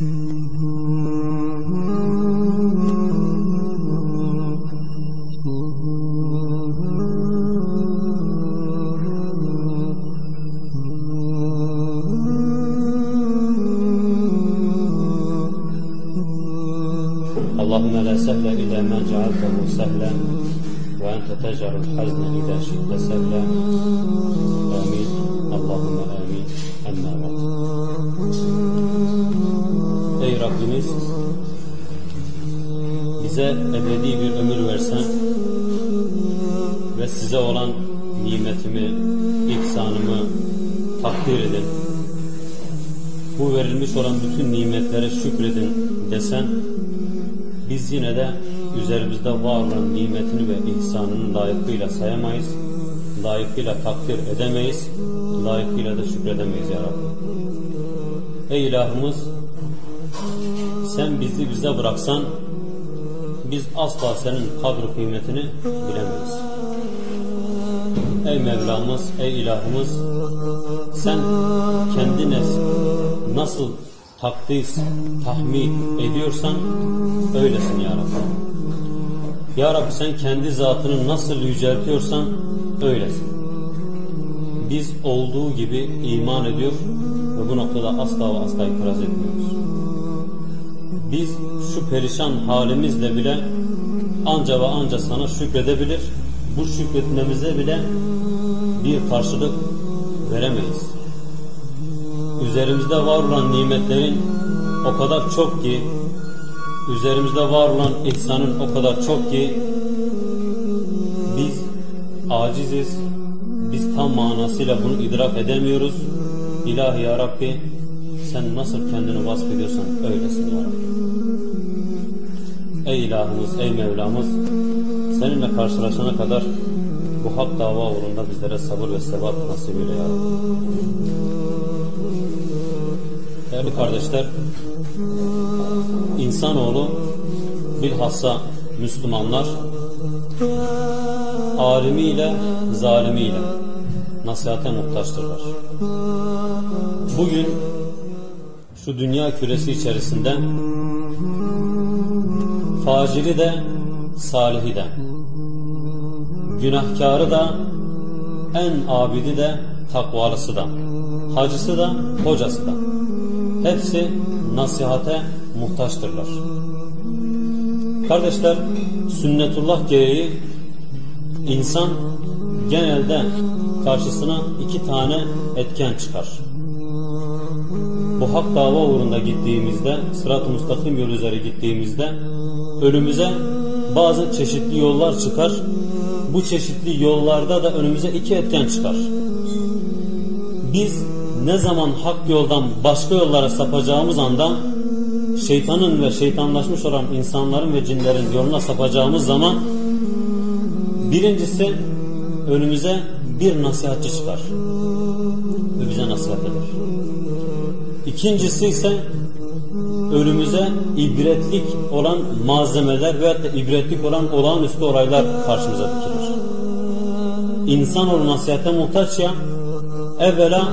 اللهم لا سهل إلا ما جعلته سهلا وأنت تجعل الحزن إذا شئت سهلا. Ebedi bir ömür versen ve size olan nimetimi, ihsanımı takdir edin. Bu verilmiş olan bütün nimetlere şükredin desen biz yine de üzerimizde var olan nimetini ve ihsanını layıkıyla sayamayız, layıkıyla takdir edemeyiz, layıkıyla da şükredemeyiz ya Rabbi. Ey ilahımız, sen bizi bize bıraksan, asla senin kadr kıymetini bilemeyiz. Ey Mevlamız, ey ilahımız, sen kendi nasıl takdis, tahmin ediyorsan öylesin ya Rabbi. Ya Rabbi sen kendi zatını nasıl yüceltiyorsan öylesin. Biz olduğu gibi iman ediyor ve bu noktada asla ve asla itiraz etmiyoruz. Biz şu perişan halimizle bile anca ve anca sana şükredebilir, bu şükretmemize bile bir karşılık veremeyiz. Üzerimizde var olan nimetlerin o kadar çok ki üzerimizde var olan ihsanın o kadar çok ki biz aciziz. Biz tam manasıyla bunu idrak edemiyoruz. İlahi ya Rabbi sen nasıl kendini vasfediyorsan öylesin ya Rabbi Ey ilahımız, ey Mevlamız seninle karşılaşana kadar bu hak dava uğrunda bizlere sabır ve sebat nasip eyle ya Rabbi. Değerli kardeşler, insanoğlu bilhassa Müslümanlar alimiyle, zalimiyle nasihate muhtaçtırlar. Bugün şu dünya küresi içerisinde faciri de, salihi de, günahkarı da, en abidi de, takvalısı da, hacısı da, hocası da hepsi nasihate muhtaçtırlar. Kardeşler, sünnetullah gereği insan genelde karşısına iki tane etken çıkar. Bu hak dava uğrunda gittiğimizde, sırat-ı müstakim yol üzere gittiğimizde önümüze bazı çeşitli yollar çıkar. Bu çeşitli yollarda da önümüze iki etken çıkar. Biz ne zaman hak yoldan başka yollara sapacağımız anda şeytanın ve şeytanlaşmış olan insanların ve cinlerin yoluna sapacağımız zaman birincisi önümüze bir nasihatçi çıkar ve bize nasihat eder. İkincisi ise önümüze ibretlik olan malzemeler veyahut da ibretlik olan olağanüstü olaylar karşımıza dikilir. İnsanoğlu nasihate muhtaç ya evvela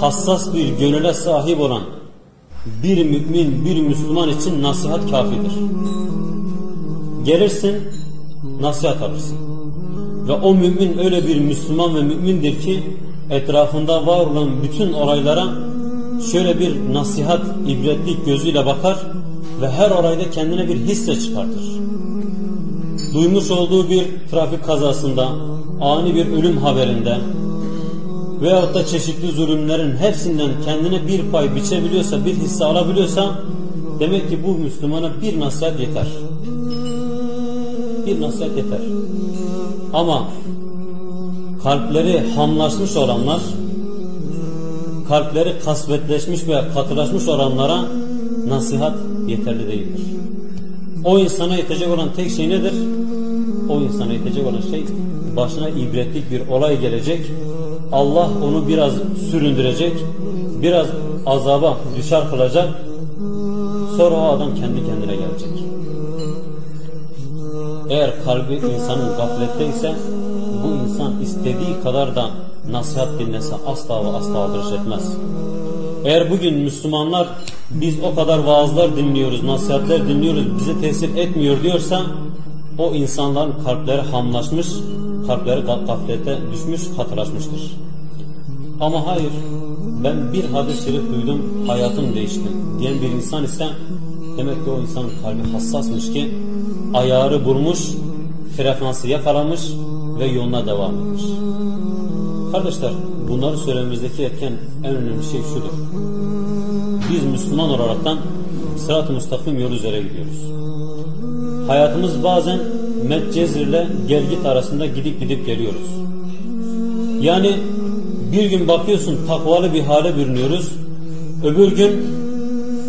hassas bir gönüle sahip olan bir mümin, bir Müslüman için nasihat kafidir. Gelirsin, nasihat alırsın. Ve o mümin öyle bir Müslüman ve mümindir ki etrafında var olan bütün olaylara şöyle bir nasihat, ibretlik gözüyle bakar ve her olayda kendine bir hisse çıkartır. Duymuş olduğu bir trafik kazasında, ani bir ölüm haberinde, veyahut da çeşitli zulümlerin hepsinden kendine bir pay biçebiliyorsa, bir hisse alabiliyorsa demek ki bu Müslümana bir nasihat yeter. Bir nasihat yeter. Ama kalpleri hamlaşmış olanlar, kalpleri kasvetleşmiş ve katılaşmış olanlara nasihat yeterli değildir. O insana yetecek olan tek şey nedir? O insana yetecek olan şey başına ibretlik bir olay gelecek Allah onu biraz süründürecek, biraz azaba düşer kılacak, sonra o adam kendi kendine gelecek. Eğer kalbi insanın gaflette ise bu insan istediği kadar da nasihat dinlese asla ve asla aldırış etmez. Eğer bugün Müslümanlar biz o kadar vaazlar dinliyoruz, nasihatler dinliyoruz, bize tesir etmiyor diyorsa o insanların kalpleri hamlaşmış, kalpleri gaflete düşmüş, katılaşmıştır. Ama hayır, ben bir hadis-i şerif duydum, hayatım değişti diyen bir insan ise demek ki o insanın kalbi hassasmış ki ayarı bulmuş, frekansı yakalamış ve yoluna devam etmiş. Kardeşler, bunları söylememizdeki etken en önemli şey şudur. Biz Müslüman olaraktan sırat-ı müstakim yol üzere gidiyoruz. Hayatımız bazen Medcezir ile Gelgit arasında gidip gidip geliyoruz. Yani bir gün bakıyorsun takvalı bir hale bürünüyoruz. Öbür gün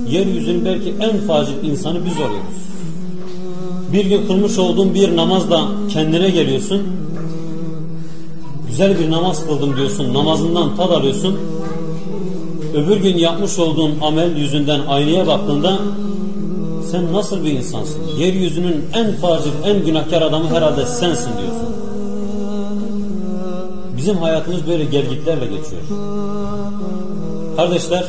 yeryüzünün belki en facil insanı biz oluyoruz. Bir gün kılmış olduğun bir namazla kendine geliyorsun. Güzel bir namaz kıldım diyorsun. Namazından tad alıyorsun. Öbür gün yapmış olduğun amel yüzünden aynaya baktığında sen nasıl bir insansın? Yeryüzünün en facil, en günahkar adamı herhalde sensin diyorsun. Bizim hayatımız böyle gelgitlerle geçiyor. Kardeşler,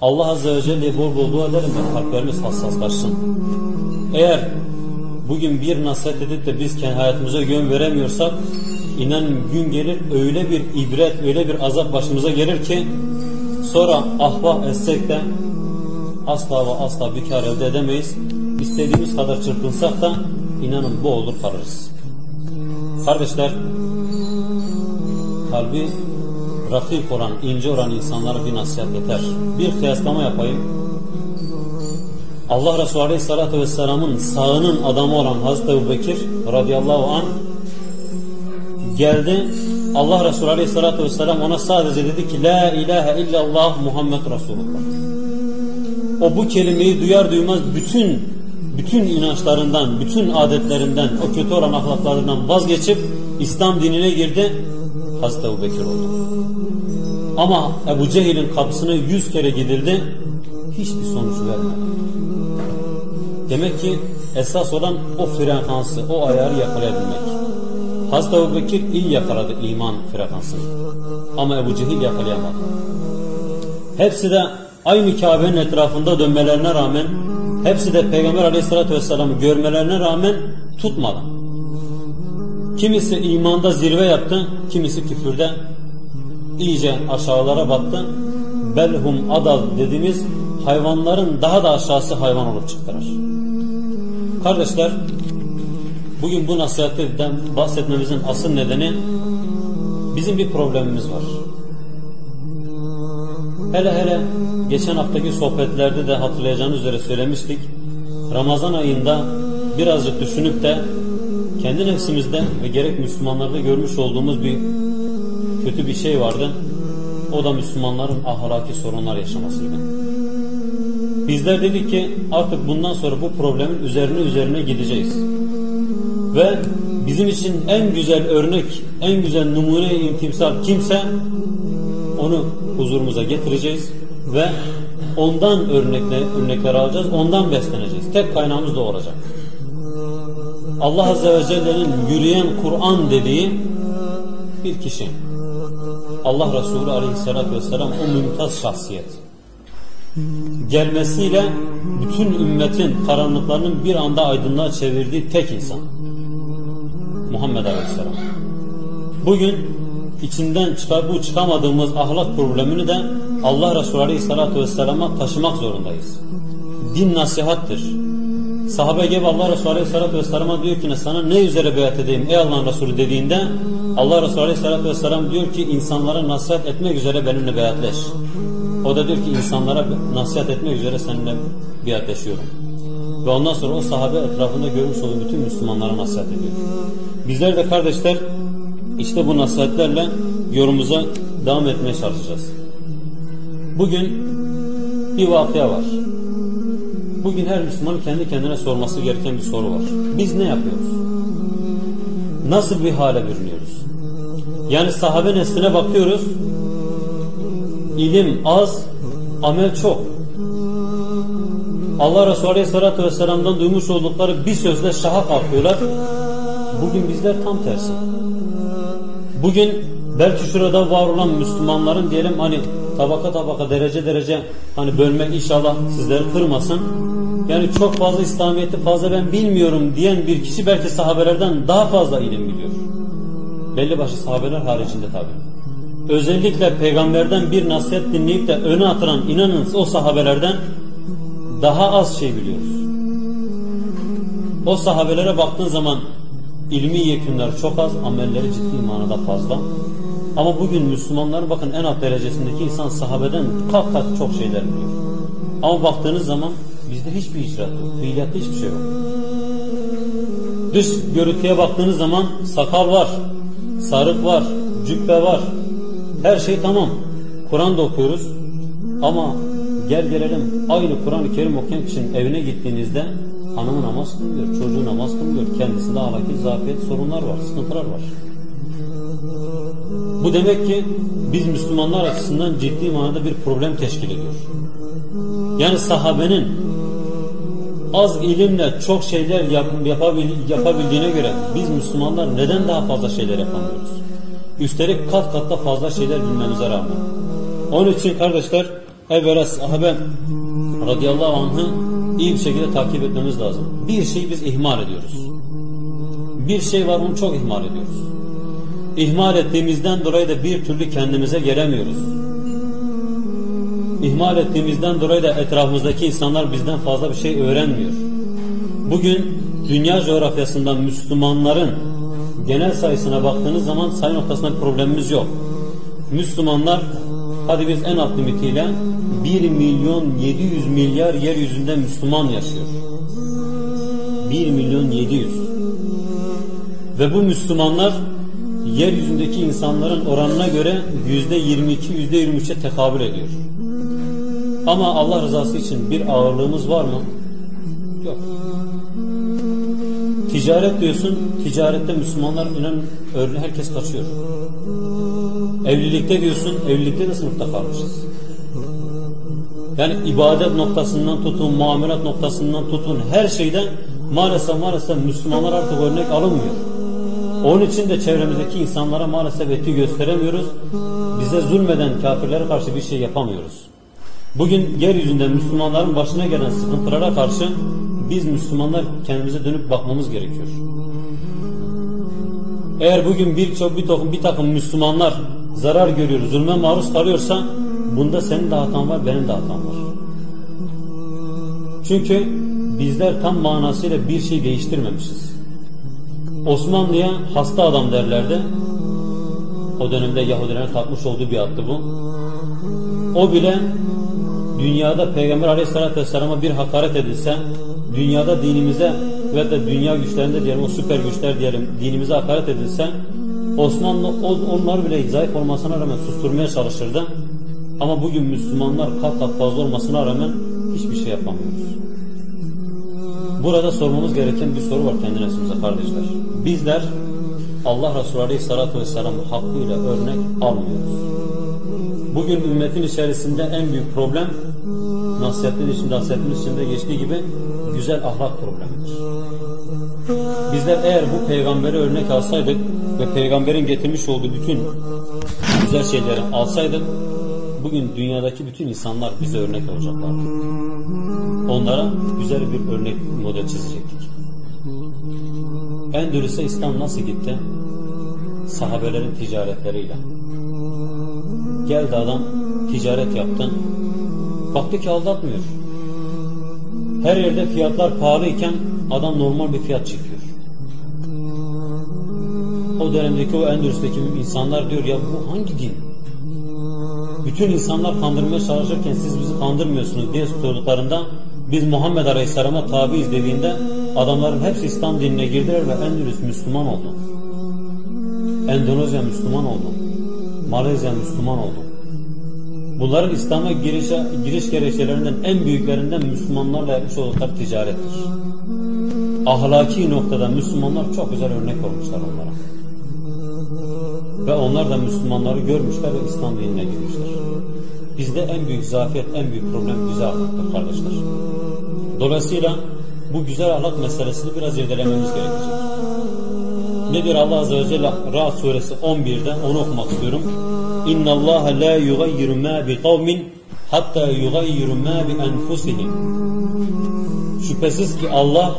Allah Azze ve Celle'ye bol bol dua edelim ve kalplerimiz hassaslaşsın. Eğer bugün bir nasihat edip de biz kendi hayatımıza yön veremiyorsak, inanın gün gelir öyle bir ibret, öyle bir azap başımıza gelir ki sonra ahvah etsek de asla ve asla bir kar elde edemeyiz. İstediğimiz kadar çırpınsak da inanın bu olur kalırız. Kardeşler, kalbi rakip olan, ince olan insanlara bir nasihat yeter. Bir kıyaslama yapayım. Allah Resulü Aleyhisselatü Vesselam'ın sağının adamı olan Hazreti Ebu Bekir radıyallahu anh geldi. Allah Resulü Aleyhisselatü Vesselam ona sadece dedi ki La ilahe illallah Muhammed Resulullah. O bu kelimeyi duyar duymaz bütün bütün inançlarından, bütün adetlerinden, o kötü olan ahlaklarından vazgeçip İslam dinine girdi. Hazreti Ebu Bekir oldu. Ama Ebu Cehil'in kapısına yüz kere gidildi. Hiçbir sonuç vermedi. Demek ki esas olan o frekansı, o ayarı yakalayabilmek. Hazreti Ebu Bekir iyi yakaladı iman frekansını. Ama Ebu Cehil yakalayamadı. Hepsi de aynı Kabe'nin etrafında dönmelerine rağmen, hepsi de Peygamber Aleyhisselatü vesselam'ı görmelerine rağmen tutmadı. Kimisi imanda zirve yaptı, kimisi küfürde iyice aşağılara battı. Belhum adal dediğimiz hayvanların daha da aşağısı hayvan olup çıktılar. Kardeşler, bugün bu nasihatlerden bahsetmemizin asıl nedeni bizim bir problemimiz var. Hele hele geçen haftaki sohbetlerde de hatırlayacağınız üzere söylemiştik. Ramazan ayında birazcık düşünüp de kendi nefsimizde ve gerek Müslümanlarda görmüş olduğumuz bir kötü bir şey vardı. O da Müslümanların ahlaki sorunlar yaşamasıydı. Bizler dedik ki artık bundan sonra bu problemin üzerine üzerine gideceğiz. Ve bizim için en güzel örnek, en güzel numune imtimsal kimse onu huzurumuza getireceğiz ve ondan örnekle, örnekler alacağız, ondan besleneceğiz. Tek kaynağımız da olacak. Allah Azze ve Celle'nin yürüyen Kur'an dediği bir kişi. Allah Resulü Aleyhisselatü Vesselam o mümtaz şahsiyet. Gelmesiyle bütün ümmetin karanlıklarının bir anda aydınlığa çevirdiği tek insan. Muhammed Aleyhisselam. Bugün içinden çıkar, bu çıkamadığımız ahlak problemini de Allah Resulü Aleyhisselatü Vesselam'a taşımak zorundayız. Din nasihattir. Sahabe gibi Allah Resulü Aleyhisselatü Vesselam'a diyor ki sana ne üzere beyat edeyim ey Allah'ın Resulü dediğinde Allah Resulü Aleyhisselatü Vesselam diyor ki insanlara nasihat etmek üzere benimle beyatleş. O da diyor ki insanlara nasihat etmek üzere seninle biatleşiyorum. Ve ondan sonra o sahabe etrafında görmüş olduğu bütün Müslümanlara nasihat ediyor. Bizler de kardeşler işte bu nasihatlerle yolumuza devam etmeye çalışacağız. Bugün bir vakıya var. Bugün her Müslüman kendi kendine sorması gereken bir soru var. Biz ne yapıyoruz? Nasıl bir hale bürünüyoruz? Yani sahabe nesline bakıyoruz. İlim az, amel çok. Allah Resulü Aleyhisselatü Vesselam'dan duymuş oldukları bir sözle şaha kalkıyorlar. Bugün bizler tam tersi. Bugün belki şurada var olan Müslümanların diyelim hani tabaka tabaka derece derece hani bölmek inşallah sizleri kırmasın. Yani çok fazla İslamiyet'i fazla ben bilmiyorum diyen bir kişi belki sahabelerden daha fazla ilim biliyor. Belli başlı sahabeler haricinde tabi. Özellikle peygamberden bir nasihat dinleyip de öne atılan inanın o sahabelerden daha az şey biliyoruz. O sahabelere baktığın zaman ilmi yekünler çok az, amelleri ciddi manada fazla. Ama bugün Müslümanların bakın en alt derecesindeki insan sahabeden kat kat çok şeyler biliyor. Ama baktığınız zaman bizde hiçbir icraat yok, fiiliyatta hiçbir şey yok. Dış görüntüye baktığınız zaman sakal var, sarık var, cübbe var. Her şey tamam. Kur'an da okuyoruz. Ama gel gelelim aynı Kur'an-ı Kerim okuyan kişinin evine gittiğinizde hanımı namaz kılmıyor, çocuğu namaz kılmıyor. Kendisinde ahlaki zafiyet sorunlar var, sıkıntılar var. Bu demek ki biz Müslümanlar açısından ciddi manada bir problem teşkil ediyor. Yani sahabenin az ilimle çok şeyler yap, yapabil, yapabildiğine göre biz Müslümanlar neden daha fazla şeyler yapamıyoruz? Üstelik kat kat da fazla şeyler bilmemize rağmen. Onun için kardeşler evvela sahabe radıyallahu anh'ı iyi bir şekilde takip etmemiz lazım. Bir şeyi biz ihmal ediyoruz. Bir şey var onu çok ihmal ediyoruz. İhmal ettiğimizden dolayı da bir türlü kendimize gelemiyoruz. İhmal ettiğimizden dolayı da etrafımızdaki insanlar bizden fazla bir şey öğrenmiyor. Bugün dünya coğrafyasında Müslümanların genel sayısına baktığınız zaman sayı noktasında problemimiz yok. Müslümanlar hadi biz en alt limitiyle 1 milyon 700 milyar yeryüzünde Müslüman yaşıyor. 1 milyon 700. Ve bu Müslümanlar yeryüzündeki insanların oranına göre yüzde 22, yüzde 23'e tekabül ediyor. Ama Allah rızası için bir ağırlığımız var mı? Yok. Ticaret diyorsun, ticarette Müslümanlar örneğin herkes kaçıyor. Evlilikte diyorsun, evlilikte de sınıfta kalmışız. Yani ibadet noktasından tutun, muamelat noktasından tutun, her şeyden maalesef maalesef Müslümanlar artık örnek alınmıyor. Onun için de çevremizdeki insanlara maalesef etki gösteremiyoruz. Bize zulmeden kafirlere karşı bir şey yapamıyoruz. Bugün yeryüzünde Müslümanların başına gelen sıkıntılara karşı biz Müslümanlar kendimize dönüp bakmamız gerekiyor. Eğer bugün birçok bir takım bir takım Müslümanlar zarar görüyor, zulme maruz kalıyorsa bunda senin de hatan var, benim de hatam var. Çünkü bizler tam manasıyla bir şey değiştirmemişiz. Osmanlı'ya hasta adam derlerdi. O dönemde Yahudilerin takmış olduğu bir addı bu. O bile dünyada Peygamber Aleyhisselatü Vesselam'a bir hakaret edilse, dünyada dinimize ve de dünya güçlerinde diyelim, o süper güçler diyelim, dinimize hakaret edilse, Osmanlı onlar bile zayıf olmasına rağmen susturmaya çalışırdı. Ama bugün Müslümanlar kat kat fazla olmasına rağmen hiçbir şey yapamıyoruz. Burada sormamız gereken bir soru var kendi nefsimize kardeşler. Bizler Allah Resulü Aleyhisselatü Vesselam hakkıyla örnek almıyoruz. Bugün ümmetin içerisinde en büyük problem nasihatler içinde, nasihatimiz içinde geçtiği gibi güzel ahlak problemidir. Bizler eğer bu peygamberi örnek alsaydık ve peygamberin getirmiş olduğu bütün güzel şeyleri alsaydık bugün dünyadaki bütün insanlar bize örnek olacaklardı. Onlara güzel bir örnek model çizecektik. Endülüs'e İslam nasıl gitti? Sahabelerin ticaretleriyle. Geldi adam ticaret yaptı. Baktı ki aldatmıyor. Her yerde fiyatlar pahalı iken adam normal bir fiyat çekiyor. O dönemdeki o Endülüs'teki insanlar diyor ya bu hangi din? Bütün insanlar kandırmaya çalışırken siz bizi kandırmıyorsunuz diye sorduklarında biz Muhammed Aleyhisselam'a tabiiz dediğinde adamların hepsi İslam dinine girdiler ve Endülüs Müslüman oldu. Endonezya Müslüman oldu. Malezya Müslüman oldu. Bunların İslam'a giriş, giriş gerekçelerinden en büyüklerinden Müslümanlarla yapmış oldukları ticarettir. Ahlaki noktada Müslümanlar çok güzel örnek olmuşlar onlara. Ve onlar da Müslümanları görmüşler ve İslam dinine girmişler. Bizde en büyük zafiyet, en büyük problem güzel ahlaktır kardeşler. Dolayısıyla bu güzel ahlak meselesini biraz irdelememiz gerekecek. Nedir Allah Azze ve Celle Ra'd suresi 11'de onu okumak istiyorum. İnna Allah la yugayyiru ma bi kavmin hatta yugayyiru ma bi enfusihim. Şüphesiz ki Allah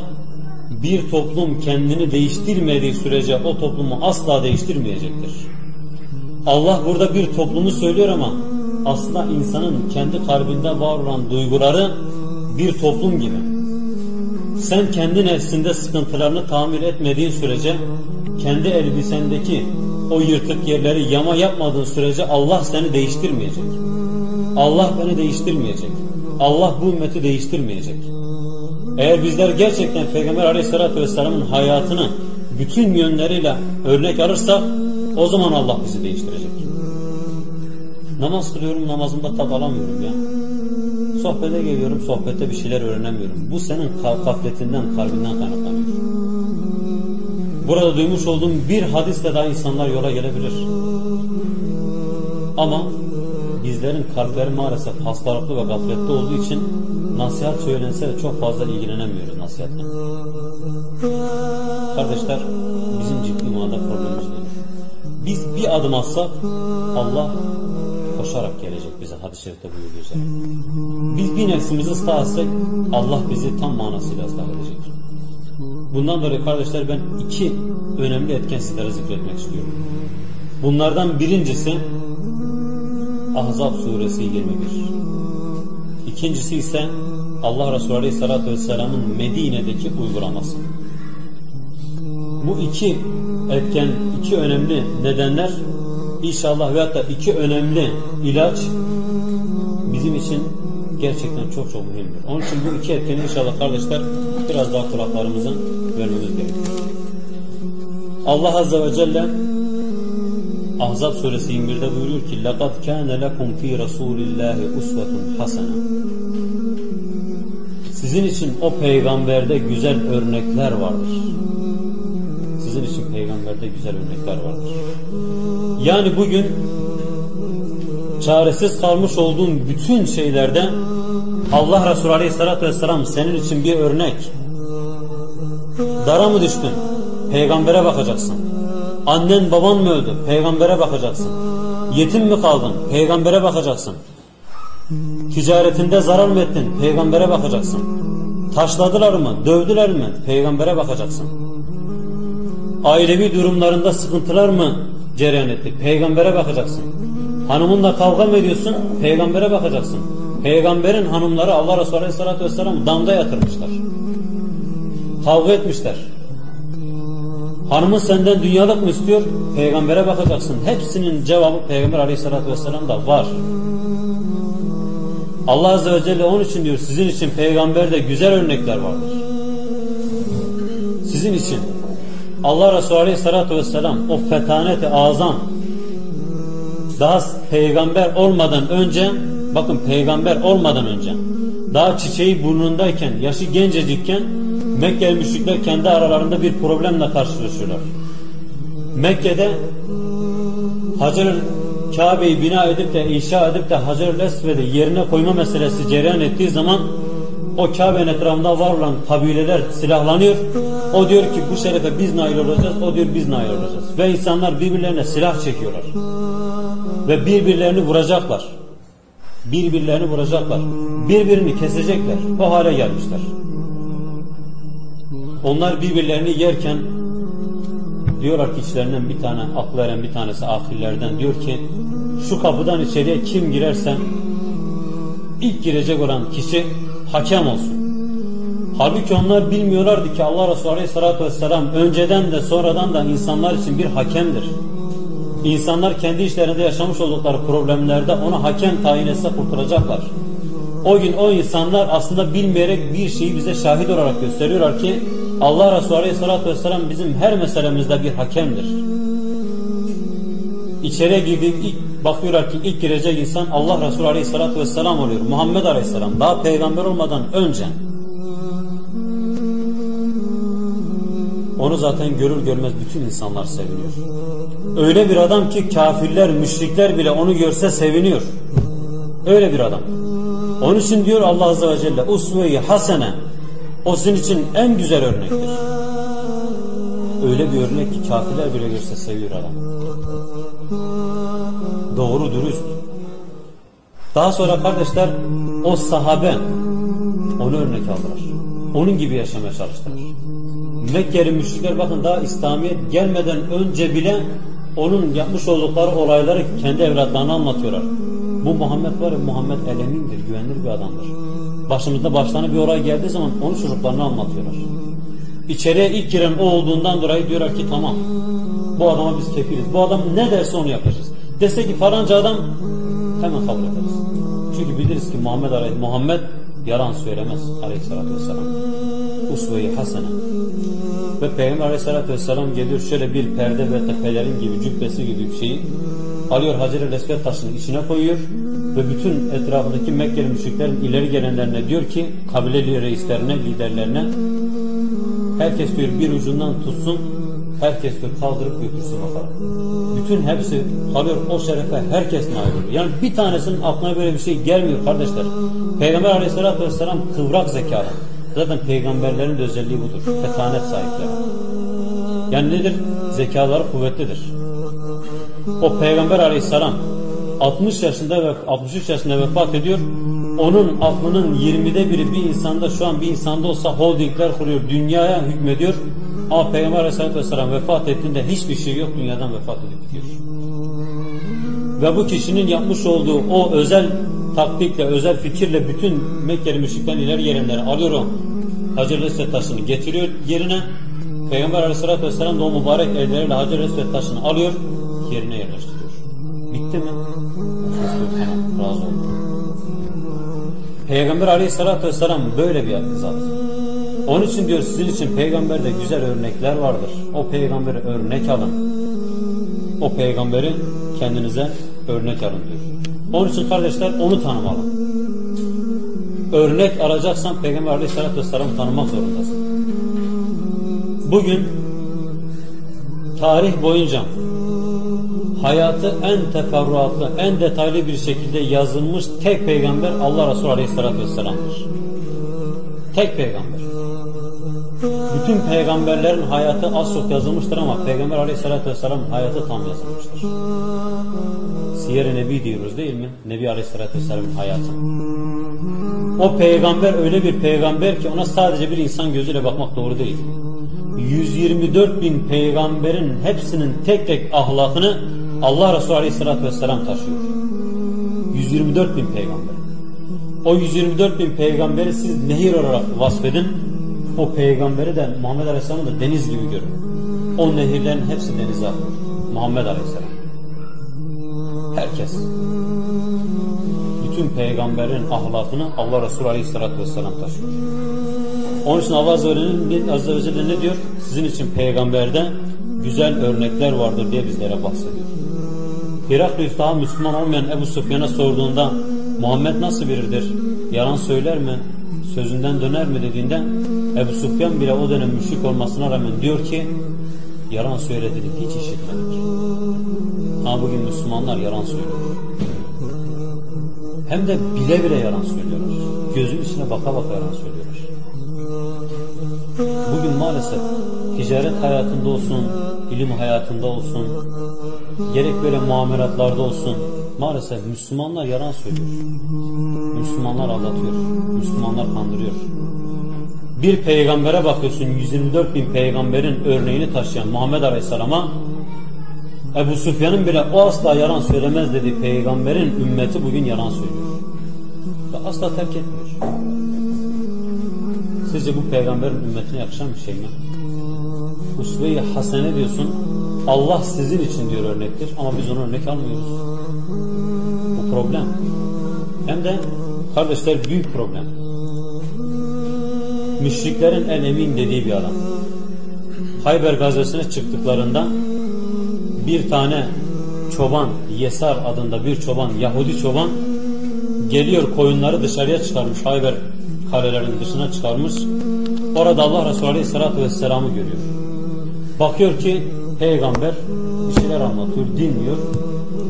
bir toplum kendini değiştirmediği sürece o toplumu asla değiştirmeyecektir. Allah burada bir toplumu söylüyor ama aslında insanın kendi kalbinde var olan duyguları bir toplum gibi. Sen kendi nefsinde sıkıntılarını tamir etmediğin sürece kendi elbisendeki o yırtık yerleri yama yapmadığın sürece Allah seni değiştirmeyecek. Allah beni değiştirmeyecek. Allah bu ümmeti değiştirmeyecek. Eğer bizler gerçekten Peygamber Aleyhisselatü Vesselam'ın hayatını bütün yönleriyle örnek alırsak o zaman Allah bizi değiştirecek. Namaz kılıyorum namazımda tat alamıyorum ya. Sohbete geliyorum sohbette bir şeyler öğrenemiyorum. Bu senin gafletinden, kalbinden kaynaklanıyor. Burada duymuş olduğum bir hadisle daha insanlar yola gelebilir. Ama bizlerin kalpleri maalesef hastalıklı ve gafletli olduğu için nasihat söylense de çok fazla ilgilenemiyoruz nasihatle. Kardeşler Biz bir adım atsak Allah koşarak gelecek bize hadis-i şerifte buyuruyor üzere. Biz bir nefsimizi ıslah etsek Allah bizi tam manasıyla ıslah edecek. Bundan dolayı kardeşler ben iki önemli etken sizlere zikretmek istiyorum. Bunlardan birincisi Ahzab suresi 21. İkincisi ise Allah Resulü Aleyhisselatü Vesselam'ın Medine'deki uygulaması. Bu iki etken, iki önemli nedenler inşallah ve hatta iki önemli ilaç bizim için gerçekten çok çok mühimdir. Onun için bu iki etkeni inşallah kardeşler biraz daha kulaklarımızın vermemiz gerekiyor. Allah Azze ve Celle Ahzab suresi 21'de buyuruyor ki لَقَدْ كَانَ لَكُمْ ف۪ي رَسُولِ اللّٰهِ اُسْوَةٌ حَسَنًا Sizin için o peygamberde güzel örnekler vardır. Peygamberde güzel örnekler vardır. Yani bugün çaresiz kalmış olduğun bütün şeylerde Allah Resulü Aleyhisselatü Vesselam senin için bir örnek. Dara mı düştün? Peygambere bakacaksın. Annen baban mı öldü? Peygambere bakacaksın. Yetim mi kaldın? Peygambere bakacaksın. Ticaretinde zarar mı ettin? Peygambere bakacaksın. Taşladılar mı? Dövdüler mi? Peygambere bakacaksın. Ailevi durumlarında sıkıntılar mı cereyan etti? Peygambere bakacaksın. Hanımınla kavga mı ediyorsun? Peygambere bakacaksın. Peygamberin hanımları Allah Resulü Aleyhisselatü Vesselam damda yatırmışlar. Kavga etmişler. Hanımın senden dünyalık mı istiyor? Peygambere bakacaksın. Hepsinin cevabı Peygamber Aleyhisselatü Vesselam'da var. Allah Azze ve Celle onun için diyor sizin için peygamberde güzel örnekler vardır. Sizin için Allah Resulü Aleyhisselatü Vesselam o fetaneti azam daha peygamber olmadan önce bakın peygamber olmadan önce daha çiçeği burnundayken yaşı gencecikken Mekkeli müşrikler kendi aralarında bir problemle karşılaşıyorlar. Mekke'de Hacer Kabe'yi bina edip de inşa edip de Hacer-ül Esved'i yerine koyma meselesi cereyan ettiği zaman o Kabe'nin etrafında var olan kabileler silahlanıyor. O diyor ki bu şerefe biz nail olacağız, o diyor biz nail olacağız. Ve insanlar birbirlerine silah çekiyorlar. Ve birbirlerini vuracaklar. Birbirlerini vuracaklar. Birbirini kesecekler. O hale gelmişler. Onlar birbirlerini yerken diyorlar ki içlerinden bir tane aklı eren bir tanesi ahirlerden diyor ki şu kapıdan içeriye kim girerse ilk girecek olan kişi hakem olsun. Halbuki onlar bilmiyorlardı ki Allah Resulü Aleyhisselatü Vesselam önceden de sonradan da insanlar için bir hakemdir. İnsanlar kendi işlerinde yaşamış oldukları problemlerde ona hakem tayin etse kurtulacaklar. O gün o insanlar aslında bilmeyerek bir şeyi bize şahit olarak gösteriyorlar ki Allah Resulü Aleyhisselatü Vesselam bizim her meselemizde bir hakemdir. İçeriye girdiği ilk bakıyorlar ki ilk girecek insan Allah Resulü Aleyhisselatü Vesselam oluyor. Muhammed Aleyhisselam daha peygamber olmadan önce. Onu zaten görür görmez bütün insanlar seviniyor. Öyle bir adam ki kafirler, müşrikler bile onu görse seviniyor. Öyle bir adam. Onun için diyor Allah Azze ve Celle usve-i hasene o sizin için en güzel örnektir. Öyle bir örnek ki kafirler bile görse seviyor adam. doğru dürüst. Daha sonra kardeşler o sahabe onu örnek aldılar. Onun gibi yaşamaya çalıştılar. Mekkeli müşrikler bakın daha İslamiyet gelmeden önce bile onun yapmış oldukları olayları kendi evlatlarına anlatıyorlar. Bu Muhammed var ya Muhammed elemindir, güvenilir bir adamdır. Başımızda başlarına bir olay geldiği zaman onu çocuklarına anlatıyorlar. İçeriye ilk giren o olduğundan dolayı diyorlar ki tamam bu adama biz kefiliz. Bu adam ne derse onu yapacağız. Dese ki falanca adam hemen kabul ederiz. Çünkü biliriz ki Muhammed Muhammed yalan söylemez aleyhissalatü vesselam. Usve-i hasene. Ve Peygamber aleyhissalatü vesselam geliyor şöyle bir perde ve tepelerin gibi cübbesi gibi bir şeyi alıyor Hacer-i Resvet taşının içine koyuyor ve bütün etrafındaki Mekkeli müşriklerin ileri gelenlerine diyor ki kabile reislerine, liderlerine herkes diyor bir ucundan tutsun herkes diyor kaldırıp götürsün bakalım. Bütün hepsi kalıyor o şerefe herkes nail oluyor. Yani bir tanesinin aklına böyle bir şey gelmiyor kardeşler. Peygamber aleyhissalatü vesselam kıvrak zekalı. Zaten peygamberlerin de özelliği budur. Fetanet sahipleri. Yani nedir? Zekaları kuvvetlidir. O peygamber aleyhisselam 60 yaşında ve 63 yaşında vefat ediyor. Onun aklının 20'de biri bir insanda şu an bir insanda olsa holdingler kuruyor. Dünyaya hükmediyor. Ama Peygamber aleyhisselatü vesselam vefat ettiğinde hiçbir şey yok. Dünyadan vefat edip gidiyor. Ve bu kişinin yapmış olduğu o özel taktikle, özel fikirle bütün Mekkeli müşrikten ileri gelenleri alıyor o Hacer Esved taşını getiriyor yerine. Peygamber aleyhissalatü vesselam da o mübarek elleriyle Hacer Esved taşını alıyor, yerine yerleştiriyor. Bitti mi? Tamam, razı oldum. Peygamber aleyhissalatü vesselam böyle bir zat. Onun için diyor sizin için peygamberde güzel örnekler vardır. O peygamberi örnek alın. O peygamberi kendinize örnek alın diyor. Onun için kardeşler onu tanımalı. Örnek alacaksan Peygamber Aleyhisselatü Vesselam'ı tanımak zorundasın. Bugün tarih boyunca hayatı en teferruatlı, en detaylı bir şekilde yazılmış tek peygamber Allah Resulü Aleyhisselatü Vesselam'dır. Tek peygamber. Bütün peygamberlerin hayatı az çok yazılmıştır ama Peygamber Aleyhisselatü Vesselam'ın hayatı tam yazılmıştır. Siyer-i Nebi diyoruz değil mi? Nebi Aleyhisselatü Vesselam'ın hayatı. O peygamber öyle bir peygamber ki ona sadece bir insan gözüyle bakmak doğru değil. 124 bin peygamberin hepsinin tek tek ahlakını Allah Resulü Aleyhisselatü Vesselam taşıyor. 124 bin peygamber. O 124 bin peygamberi siz nehir olarak vasfedin. O peygamberi de Muhammed Aleyhisselam'ı da deniz gibi görün. O nehirlerin hepsi denize akıyor. Muhammed Aleyhisselam. Herkes. Bütün peygamberin ahlakını Allah Resulü Aleyhisselatü Vesselam taşıyor. Onun için Allah Azze ve, Celle ne diyor? Sizin için peygamberde güzel örnekler vardır diye bizlere bahsediyor. Heraklius daha Müslüman olmayan Ebu Sufyan'a sorduğunda Muhammed nasıl biridir? Yalan söyler mi? Sözünden döner mi dediğinde Ebu Sufyan bile o dönem müşrik olmasına rağmen diyor ki yalan söylediğini hiç işitmedik. Ama bugün Müslümanlar yalan söylüyor. Hem de bile bile yalan söylüyorlar. Gözün içine baka baka yalan söylüyorlar. Maalesef ticaret hayatında olsun, ilim hayatında olsun, gerek böyle muamelatlarda olsun, maalesef Müslümanlar yalan söylüyor. Müslümanlar aldatıyor. Müslümanlar kandırıyor. Bir peygambere bakıyorsun 124 bin peygamberin örneğini taşıyan Muhammed Aleyhisselam'a Ebu Süfyan'ın bile o asla yalan söylemez dediği peygamberin ümmeti bugün yalan söylüyor. Ve asla terk etmiyor. Sizce bu peygamberin ümmetine yakışan bir şey mi? Usve-i Hasene diyorsun. Allah sizin için diyor örnektir ama biz onu örnek almıyoruz. Bu problem. Hem de kardeşler büyük problem. Müşriklerin en emin dediği bir adam. Hayber gazvesine çıktıklarında bir tane çoban, Yesar adında bir çoban, Yahudi çoban geliyor koyunları dışarıya çıkarmış Hayber kalelerinin dışına çıkarmış. Orada Allah Resulü Aleyhisselatü Vesselam'ı görüyor. Bakıyor ki peygamber bir şeyler anlatıyor, dinliyor.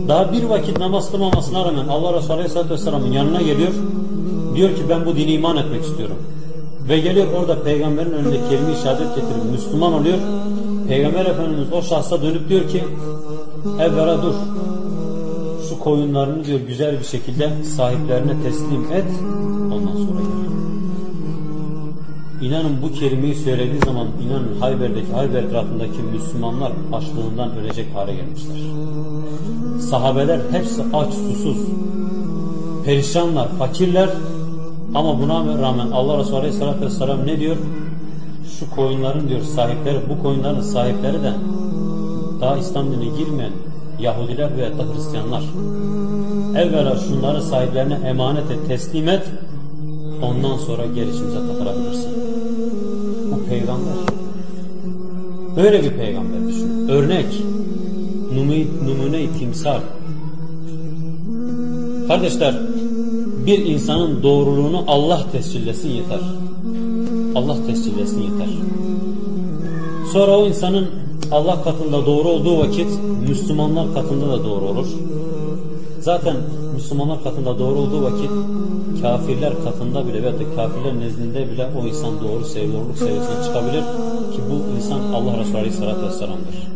Daha bir vakit namaz kılmamasına rağmen Allah Resulü Aleyhisselatü Vesselam'ın yanına geliyor. Diyor ki ben bu dini iman etmek istiyorum. Ve geliyor orada peygamberin önünde kelime işaret getirip Müslüman oluyor. Peygamber Efendimiz o şahsa dönüp diyor ki evvela dur. Şu koyunlarını diyor güzel bir şekilde sahiplerine teslim et. Ondan sonra gel. İnanın bu kelimeyi söylediği zaman inanın Hayber'deki Hayber etrafındaki Müslümanlar açlığından ölecek hale gelmişler. Sahabeler hepsi aç, susuz, perişanlar, fakirler ama buna rağmen Allah Resulü Aleyhisselatü Vesselam ne diyor? Şu koyunların diyor sahipleri, bu koyunların sahipleri de daha İslam dinine girmeyen Yahudiler veya da Hristiyanlar. Evvela şunları sahiplerine emanet et, teslim et. Ondan sonra gel içimize katılabilirsin. Bu peygamber. Böyle bir peygamber düşün. Örnek. Numune-i timsal. Kardeşler, bir insanın doğruluğunu Allah tescillesin yeter. Allah tescillesin yeter. Sonra o insanın Allah katında doğru olduğu vakit Müslümanlar katında da doğru olur. Zaten Müslümanlar katında doğru olduğu vakit kafirler katında bile veyahut da kafirler nezdinde bile o insan doğru doğruluk seviyesine çıkabilir ki bu insan Allah Resulü Aleyhisselatü Vesselam'dır.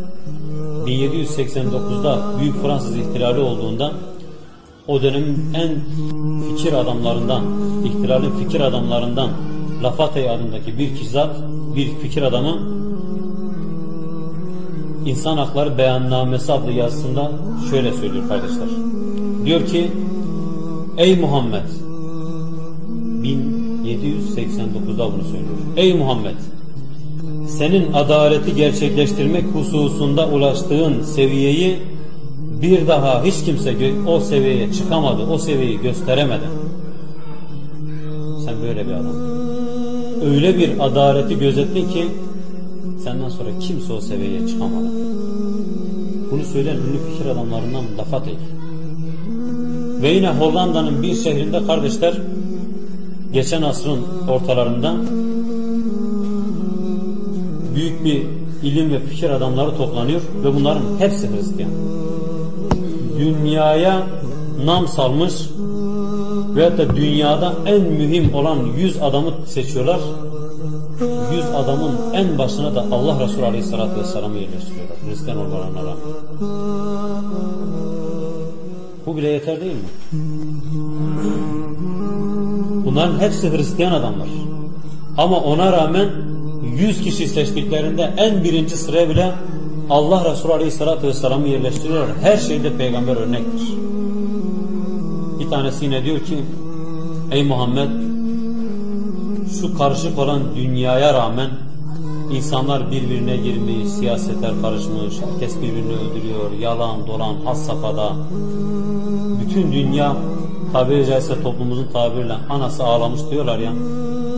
1789'da Büyük Fransız ihtilali olduğunda o dönemin en fikir adamlarından, ihtilalin fikir adamlarından Lafatay adındaki bir kişizat, bir fikir adamı İnsan Hakları Beyannamesi adlı yazısında şöyle söylüyor kardeşler. Diyor ki Ey Muhammed 1789'da bunu söylüyor. Ey Muhammed senin adaleti gerçekleştirmek hususunda ulaştığın seviyeyi bir daha hiç kimse o seviyeye çıkamadı, o seviyeyi gösteremedi. Sen böyle bir adam. Öyle bir adaleti gözettin ki senden sonra kimse o seviyeye çıkamadı. Bunu söyleyen ünlü fikir adamlarından Lafatay. Ve yine Hollanda'nın bir şehrinde kardeşler geçen asrın ortalarında büyük bir ilim ve fikir adamları toplanıyor ve bunların hepsi Hristiyan. Dünyaya nam salmış veyahut da dünyada en mühim olan yüz adamı seçiyorlar. Yüz adamın en başına da Allah Resulü Aleyhisselatü Vesselam'ı yerleştiriyorlar. Hristiyan olmalarına rağmen. Bu bile yeter değil mi? Bunların hepsi Hristiyan adamlar. Ama ona rağmen yüz kişi seçtiklerinde en birinci sıraya bile Allah Resulü Aleyhisselatü Vesselam'ı yerleştiriyorlar. Her şeyde peygamber örnektir. Bir tanesi yine diyor ki Ey Muhammed şu karışık olan dünyaya rağmen insanlar birbirine girmiş, siyasetler karışmış, herkes birbirini öldürüyor, yalan, dolan, has safhada. Bütün dünya tabiri caizse toplumumuzun tabiriyle anası ağlamış diyorlar ya.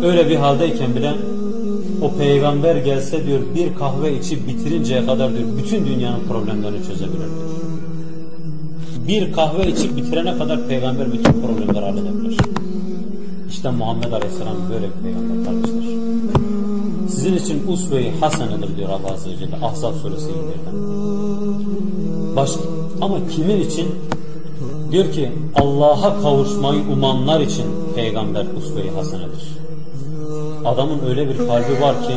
Öyle bir haldeyken bile o peygamber gelse diyor bir kahve içip bitirinceye kadar diyor bütün dünyanın problemlerini çözebilir diyor. Bir kahve içip bitirene kadar peygamber bütün problemleri halledebilir. İşte Muhammed Aleyhisselam böyle bir peygamber kardeşler. Sizin için usve-i hasenedir diyor Allah Azze ve Celle Ahzab suresi 21'den. Baş, ama kimin için? Diyor ki Allah'a kavuşmayı umanlar için peygamber usve-i hasenedir. Adamın öyle bir kalbi var ki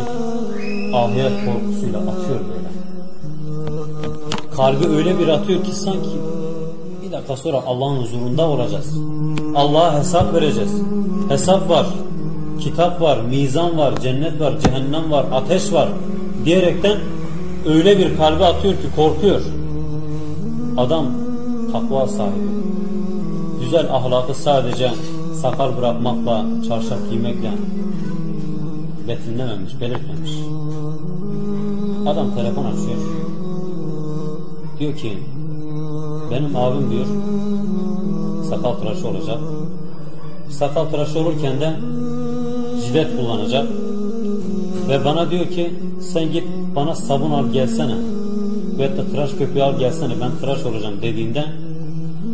ahiret korkusuyla atıyor böyle. Kalbi öyle bir atıyor ki sanki bir dakika sonra Allah'ın huzurunda olacağız. Allah'a hesap vereceğiz. Hesap var, kitap var, mizan var, cennet var, cehennem var, ateş var diyerekten öyle bir kalbe atıyor ki korkuyor. Adam takva sahibi. Güzel ahlakı sadece sakal bırakmakla, çarşaf giymekle betimlememiş, belirtmemiş. Adam telefon açıyor. Diyor ki benim abim diyor sakal tıraşı olacak. Sakal tıraşı olurken de jilet kullanacak. Ve bana diyor ki sen git bana sabun al gelsene. Ve da tıraş köpüğü al gelsene ben tıraş olacağım dediğinde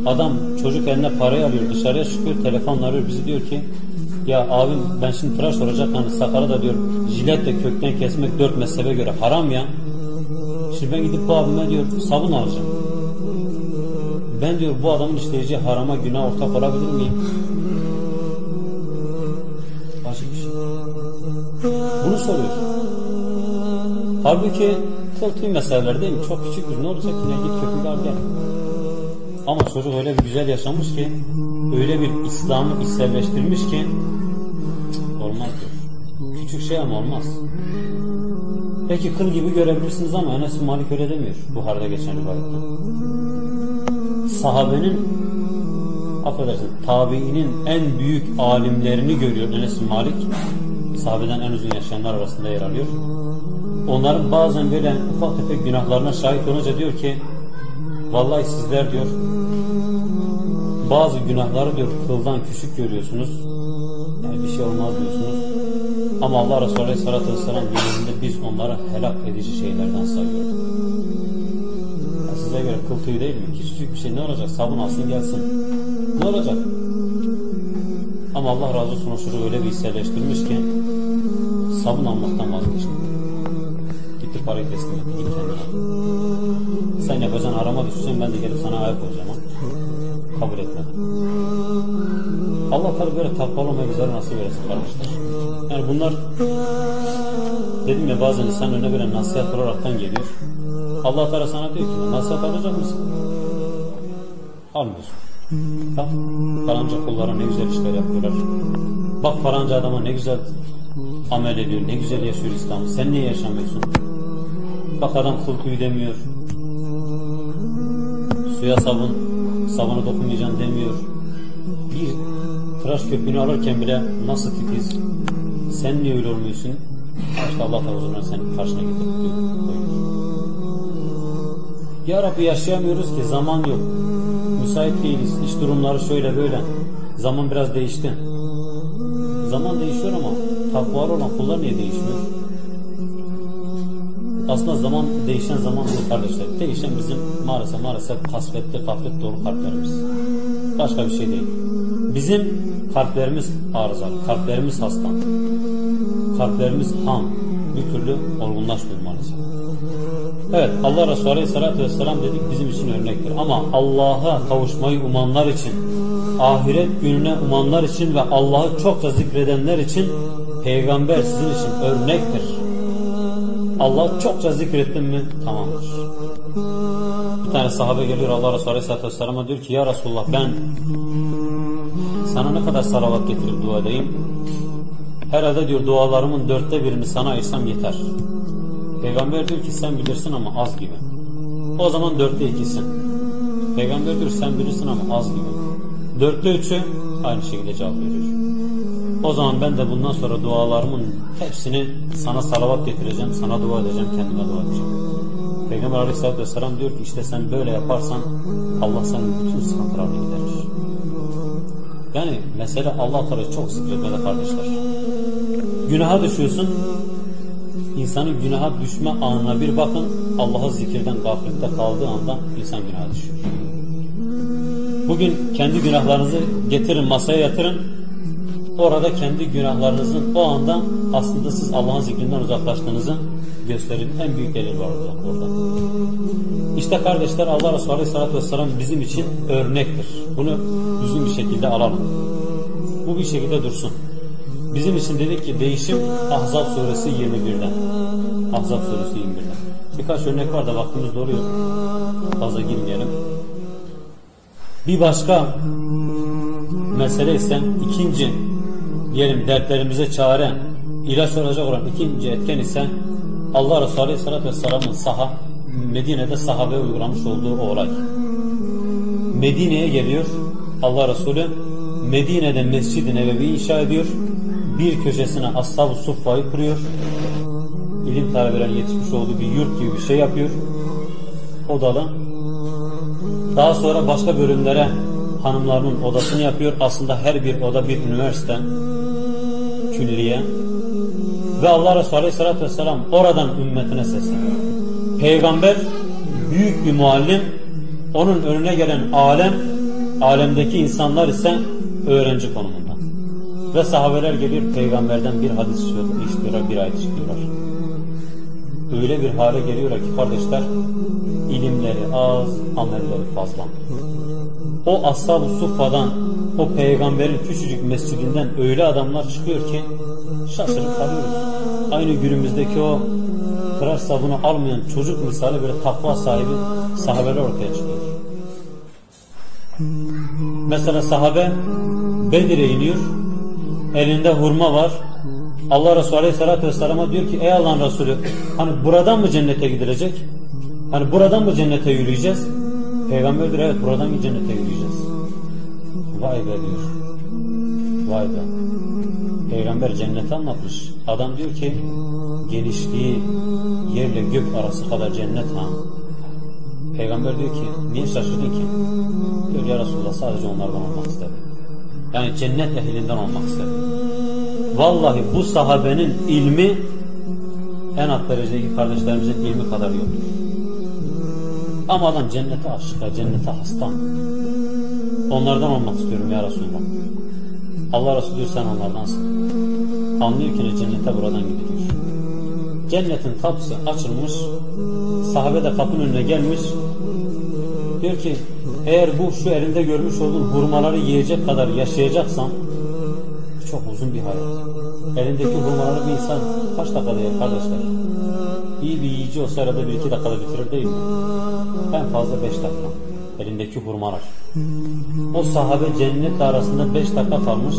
adam çocuk eline parayı alıyor dışarıya çıkıyor telefonla arıyor bizi diyor ki ya abim ben şimdi tıraş olacak hani sakalı da diyor jiletle kökten kesmek dört mezhebe göre haram ya. Şimdi ben gidip bu abime diyor sabun alacağım. Ben diyor bu adamın işleyeceği harama günah ortak olabilir miyim? Halbuki kıl tüy meseleleri değil mi? Çok küçük bir ne olacak yine git köpüğü al gel. Ama çocuk öyle bir güzel yaşamış ki, öyle bir İslam'ı içselleştirmiş ki, olmaz diyor. Küçük şey ama olmaz. Peki kıl gibi görebilirsiniz ama Enes Malik öyle demiyor Buhar'da geçen rivayette. Sahabenin affedersin tabiinin en büyük alimlerini görüyor Enes Malik. Sahabeden en uzun yaşayanlar arasında yer alıyor. Onların bazen böyle ufak tefek günahlarına şahit olunca diyor ki vallahi sizler diyor bazı günahları diyor kıldan küçük görüyorsunuz. Yani bir şey olmaz diyorsunuz. Ama Allah Resulü Aleyhisselatü Vesselam günlerinde biz onları helak edici şeylerden sayıyorduk. Ya size göre kıl tüyü değil mi? Küçücük bir şey ne olacak? Sabun alsın gelsin. Ne olacak? Ama Allah razı olsun o öyle bir hisselleştirmiş ki sabun almaktan vazgeçti. Gitti parayı teslim etti. Git kendine. Sen yapacaksın arama düşeceksin ben de gelip sana ayak olacağım. Ha? Kabul etmedi. Allah tabi böyle takvalı olmayı bizlere nasip eylesin kardeşler. Yani bunlar dedim ya bazen insan önüne böyle nasihat olaraktan geliyor. Allah Teala sana diyor ki nasihat alacak mısın? Almıyorsun. Bak falanca kullara ne güzel işler yapıyorlar. Bak falanca adama ne güzel amel ediyor, ne güzel yaşıyor İslam'ı. Sen niye yaşamıyorsun? Bak adam kıl demiyor. Suya sabun, sabunu dokunmayacaksın demiyor. Bir tıraş köpüğünü alırken bile nasıl titiz. Sen niye öyle olmuyorsun? İşte Allah da o zaman senin karşına getirip. Ya Rabbi yaşayamıyoruz ki zaman yok. Müsait değiliz. İş durumları şöyle böyle. Zaman biraz değişti. Zaman değişiyor ama takvalı olan kullar niye değişmiyor? Aslında zaman değişen zaman değil kardeşler. Değişen bizim maalesef maalesef kasvetli, gaflet dolu kalplerimiz. Başka bir şey değil. Bizim kalplerimiz arızalı, kalplerimiz hasta. Kalplerimiz ham. Bir türlü olgunlaşmıyor maalesef. Evet Allah Resulü Aleyhisselatü Vesselam dedik bizim için örnektir. Ama Allah'a kavuşmayı umanlar için, ahiret gününe umanlar için ve Allah'ı çokça zikredenler için peygamber sizin için örnektir. Allah çokça zikrettin mi tamamdır. Bir tane sahabe geliyor Allah Resulü Aleyhisselatü Vesselam'a diyor ki ya Resulullah ben sana ne kadar salavat getirip dua edeyim? Herhalde diyor dualarımın dörtte birini sana ayırsam yeter. Peygamber diyor ki sen bilirsin ama az gibi. O zaman dörtte ikisin. Peygamber diyor sen bilirsin ama az gibi. Dörtte üçü aynı şekilde cevap veriyor. O zaman ben de bundan sonra dualarımın hepsini sana salavat getireceğim, sana dua edeceğim, kendime dua edeceğim. Peygamber aleyhissalatü vesselam diyor ki işte sen böyle yaparsan Allah senin bütün sıkıntılarını giderir. Yani mesele Allah Teala çok zikretmede kardeşler. Günaha düşüyorsun, insanın günaha düşme anına bir bakın, Allah'ı zikirden gaflette kaldığı anda insan günaha düşüyor. Bugün kendi günahlarınızı getirin, masaya yatırın, orada kendi günahlarınızın o anda aslında siz Allah'ın zikrinden uzaklaştığınızı gösterin. En büyük delil var orada. İşte kardeşler Allah Resulü Aleyhisselatü Vesselam bizim için örnektir. Bunu düzgün bir şekilde alalım. Bu bir şekilde dursun. Bizim için dedik ki değişim Ahzab suresi 21'den. Ahzab suresi 21'den. Birkaç örnek var da vaktimiz doluyor. Fazla girmeyelim. Bir başka mesele ise ikinci diyelim dertlerimize çare ilaç olacak olan ikinci etken ise Allah Resulü Aleyhisselatü Vesselam'ın saha Medine'de sahabe uygulamış olduğu o olay. Medine'ye geliyor Allah Resulü Medine'de Mescid-i Nebevi inşa ediyor. Bir köşesine Ashab-ı Suffa'yı kuruyor. İlim talebelerin yetişmiş olduğu bir yurt gibi bir şey yapıyor. Odalı. Daha sonra başka bölümlere hanımlarının odasını yapıyor. Aslında her bir oda bir üniversite. Külliye. Ve Allah Resulü Aleyhisselatü Vesselam oradan ümmetine sesleniyor. Peygamber büyük bir muallim. Onun önüne gelen alem, alemdeki insanlar ise öğrenci konumunda. Ve sahabeler geliyor peygamberden bir hadis işliyorlar, bir ayet işliyorlar. Öyle bir hale geliyorlar ki kardeşler, ilimleri az, amelleri fazla. O ashab-ı suffa'dan, o peygamberin küçücük mescidinden öyle adamlar çıkıyor ki şaşırıp kalıyoruz. Aynı günümüzdeki o tıraş sabunu almayan çocuk misali böyle takva sahibi sahabeler ortaya çıkıyor. Mesela sahabe Bedir'e iniyor. Elinde hurma var. Allah Resulü Aleyhisselatü Vesselam'a diyor ki ey Allah'ın Resulü hani buradan mı cennete gidilecek? Hani buradan mı cennete yürüyeceğiz? Peygamber diyor evet buradan cennete yürüyeceğiz? Vay be diyor. Vay be. Peygamber cenneti anlatmış. Adam diyor ki genişliği yerle gök arası kadar cennet ha. Peygamber diyor ki niye şaşırdın ki? Diyor ya Resulullah sadece onlardan olmak istedim. Yani cennet ehlinden olmak istedim. Vallahi bu sahabenin ilmi en alt derecedeki kardeşlerimizin ilmi kadar yoktur. Ama adam cennete aşık, cennete hasta. Onlardan olmak istiyorum ya Resulullah. Allah Resulü diyor sen onlardansın. Anlıyor ki ne cennete buradan gidiyor. Cennetin kapısı açılmış, sahabe de kapının önüne gelmiş. Diyor ki eğer bu şu elinde görmüş olduğun hurmaları yiyecek kadar yaşayacaksan çok uzun bir hayat. Elindeki hurmaları bir insan kaç dakikada yer kardeşler? İyi bir yiyici olsa arada bir iki dakikada bitirir değil mi? En fazla beş dakika. Elindeki hurmalar. O sahabe cennet arasında beş dakika kalmış.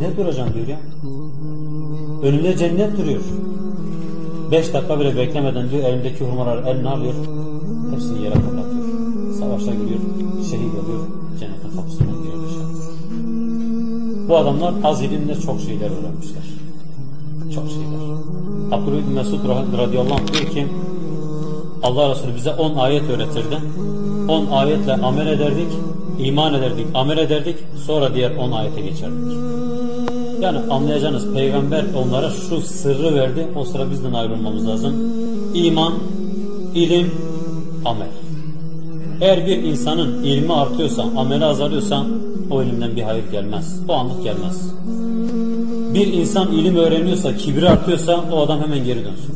Ne duracaksın diyor ya. Önünde cennet duruyor. Beş dakika bile beklemeden diyor elindeki hurmaları eline alıyor. Hepsini yere fırlatıyor. Savaşa giriyor. Şehit oluyor. Cennetin kapısından giriyor dışarı. Bu adamlar az ilimle çok şeyler öğrenmişler. Çok şeyler. Abdülhamid bin Mesud radıyallahu anh diyor ki Allah Resulü bize 10 ayet öğretirdi. 10 ayetle amel ederdik, iman ederdik, amel ederdik, sonra diğer 10 ayete geçerdik. Yani anlayacağınız peygamber onlara şu sırrı verdi, o sıra bizden ayrılmamız lazım. İman, ilim, amel. Eğer bir insanın ilmi artıyorsa, ameli azalıyorsa o ilimden bir hayır gelmez. O anlık gelmez. Bir insan ilim öğreniyorsa, kibri artıyorsa o adam hemen geri dönsün.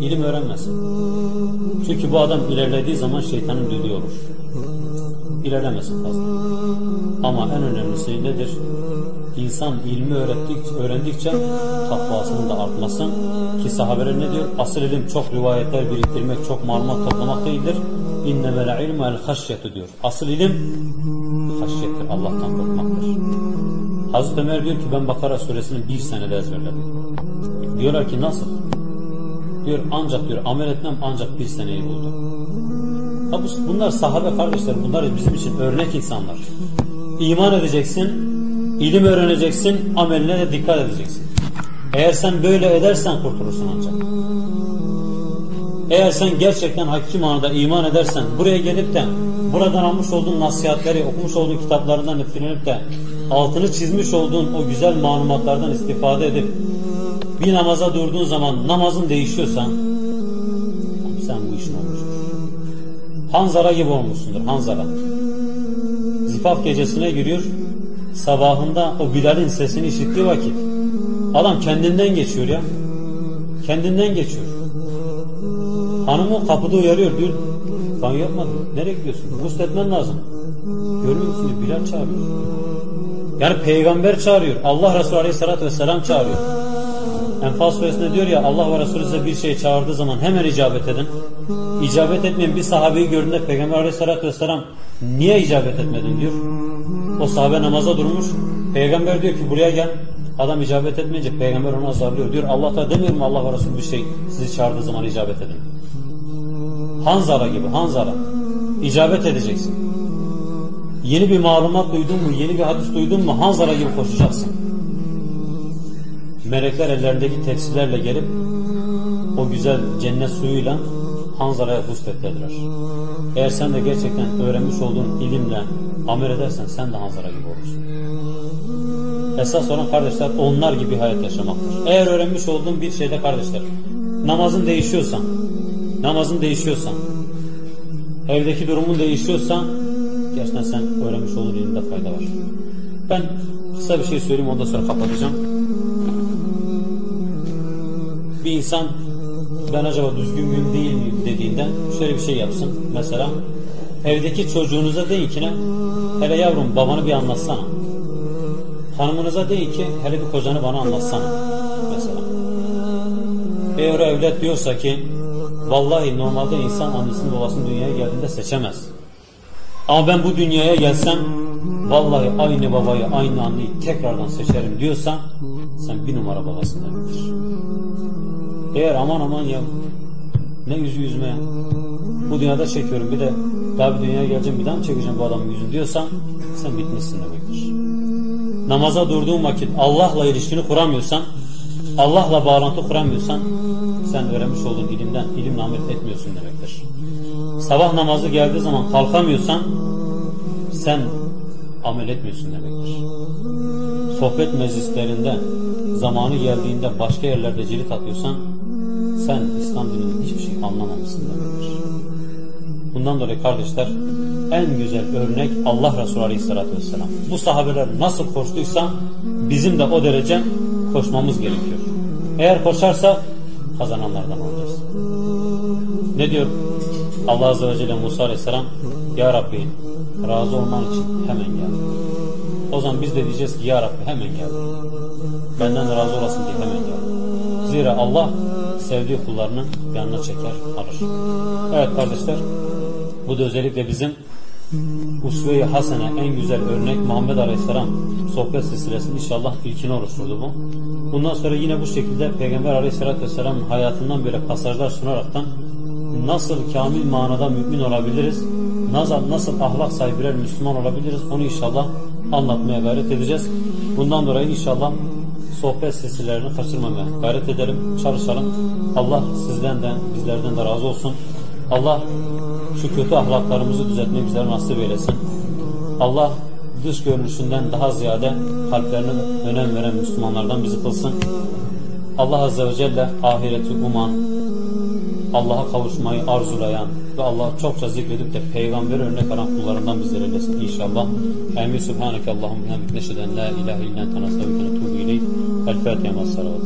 İlim öğrenmesin. Çünkü bu adam ilerlediği zaman şeytanın düdüğü olur. İlerlemesin fazla. Ama en önemlisi nedir? İnsan ilmi öğrettikçe, öğrendikçe takvasının da artmasın. Ki sahabeler ne diyor? Asıl ilim çok rivayetler biriktirmek, çok malumat toplamak değildir. İnnemel ilmu el haşyetu diyor. Asıl ilim haşyettir, Allah'tan korkmaktır. Hazreti Ömer diyor ki ben Bakara suresini bir senede ezberledim. Diyorlar ki nasıl? Diyor ancak diyor amel etmem ancak bir seneyi buldu. Ha bunlar sahabe kardeşler, bunlar bizim için örnek insanlar. İman edeceksin, ilim öğreneceksin, ameline de dikkat edeceksin. Eğer sen böyle edersen kurtulursun ancak. Eğer sen gerçekten hakiki manada iman edersen, buraya gelip de buradan almış olduğun nasihatleri, okumuş olduğun kitaplarından etkilenip de altını çizmiş olduğun o güzel malumatlardan istifade edip bir namaza durduğun zaman namazın değişiyorsa sen bu işin olmuştur. Hanzara gibi olmuşsundur. Hanzara. Zifaf gecesine giriyor. Sabahında o Bilal'in sesini işittiği vakit adam kendinden geçiyor ya. Kendinden geçiyor. Hanımı kapıda uyarıyor diyor. Banyo yapmadın. Nereye gidiyorsun? Gusül etmen lazım. Görmüyor musun? Bilal çağırıyor. Yani peygamber çağırıyor. Allah Resulü Aleyhisselatü Vesselam çağırıyor. Enfal suresinde diyor ya Allah ve Resulü size bir şey çağırdığı zaman hemen icabet edin. İcabet etmeyen bir sahabeyi gördüğünde Peygamber Aleyhisselatü Vesselam niye icabet etmedin diyor. O sahabe namaza durmuş. Peygamber diyor ki buraya gel. Adam icabet etmeyince peygamber onu azarlıyor. Diyor Allah da demiyor mu Allah ve Resulü bir şey sizi çağırdığı zaman icabet edin. Hanzara gibi Hanzara. İcabet edeceksin. Yeni bir malumat duydun mu, yeni bir hadis duydun mu Hanzara gibi koşacaksın. Melekler ellerindeki tepsilerle gelip o güzel cennet suyuyla Hanzara'ya husletlediler. Eğer sen de gerçekten öğrenmiş olduğun ilimle amel edersen sen de Hanzara gibi olursun. Esas olan kardeşler onlar gibi hayat yaşamaktır. Eğer öğrenmiş olduğun bir şeyde kardeşler namazın değişiyorsa namazın değişiyorsa evdeki durumun değişiyorsa gerçekten sen öğrenmiş olduğun ilimde fayda var. Ben kısa bir şey söyleyeyim ondan sonra kapatacağım. Bir insan ben acaba düzgün müyüm değil miyim dediğinde şöyle bir şey yapsın. Mesela evdeki çocuğunuza deyin ki ne? Hele yavrum babanı bir anlatsana. Hanımınıza deyin ki hele bir kocanı bana anlatsana. Mesela. Eğer evlat diyorsa ki vallahi normalde insan annesini babasını dünyaya geldiğinde seçemez. Ama ben bu dünyaya gelsem vallahi aynı babayı aynı anneyi tekrardan seçerim diyorsan sen bir numara babasın demektir. Eğer aman aman ya ne yüzü yüzme. Bu dünyada çekiyorum bir de daha bir dünyaya geleceğim bir daha mı çekeceğim bu adamın yüzünü diyorsan sen bitmişsin demektir. Namaza durduğun vakit Allah'la ilişkini kuramıyorsan Allah'la bağlantı kuramıyorsan sen öğrenmiş olduğun ilimden ilimle amel etmiyorsun demektir. Sabah namazı geldiği zaman kalkamıyorsan sen amel etmiyorsun demektir. Sohbet meclislerinde zamanı geldiğinde başka yerlerde cirit atıyorsan sen İslam dininin hiçbir şey anlamamışsın demektir. Bundan dolayı kardeşler en güzel örnek Allah Resulü Aleyhisselatü Vesselam. Bu sahabeler nasıl koştuysa bizim de o derece koşmamız gerekiyor. Eğer koşarsa kazananlardan olacağız. Ne diyor Allah Azze ve Celle Musa Aleyhisselam? Ya Rabbi razı olman için hemen gel. O zaman biz de diyeceğiz ki Ya Rabbi hemen gel. Benden de razı olasın diye hemen gel. Zira Allah sevdiği kullarını yanına çeker, alır. Evet kardeşler, bu da özellikle bizim Usve-i Hasene en güzel örnek Muhammed Aleyhisselam sohbet silsilesinin inşallah ilkini oluşturdu bu. Bundan sonra yine bu şekilde Peygamber Aleyhisselatü Vesselam'ın hayatından böyle pasajlar sunaraktan nasıl kamil manada mümin olabiliriz, nasıl, nasıl ahlak sahibi birer Müslüman olabiliriz onu inşallah anlatmaya gayret edeceğiz. Bundan dolayı inşallah sohbet silsilelerini kaçırmamaya gayret edelim, çalışalım. Allah sizden de bizlerden de razı olsun. Allah şu kötü ahlaklarımızı düzeltmeyi bizlere nasip eylesin. Allah dış görünüşünden daha ziyade kalplerine önem veren Müslümanlardan bizi kılsın. Allah Azze ve Celle ahireti uman, Allah'a kavuşmayı arzulayan ve Allah çokça zikredip de peygamber örnek alan kullarından bizleri eylesin inşallah. Emin Subhaneke Allahümme hamdik neşeden la ilahe illen tenaslavike netubu ileyh. El Fatiha salavat.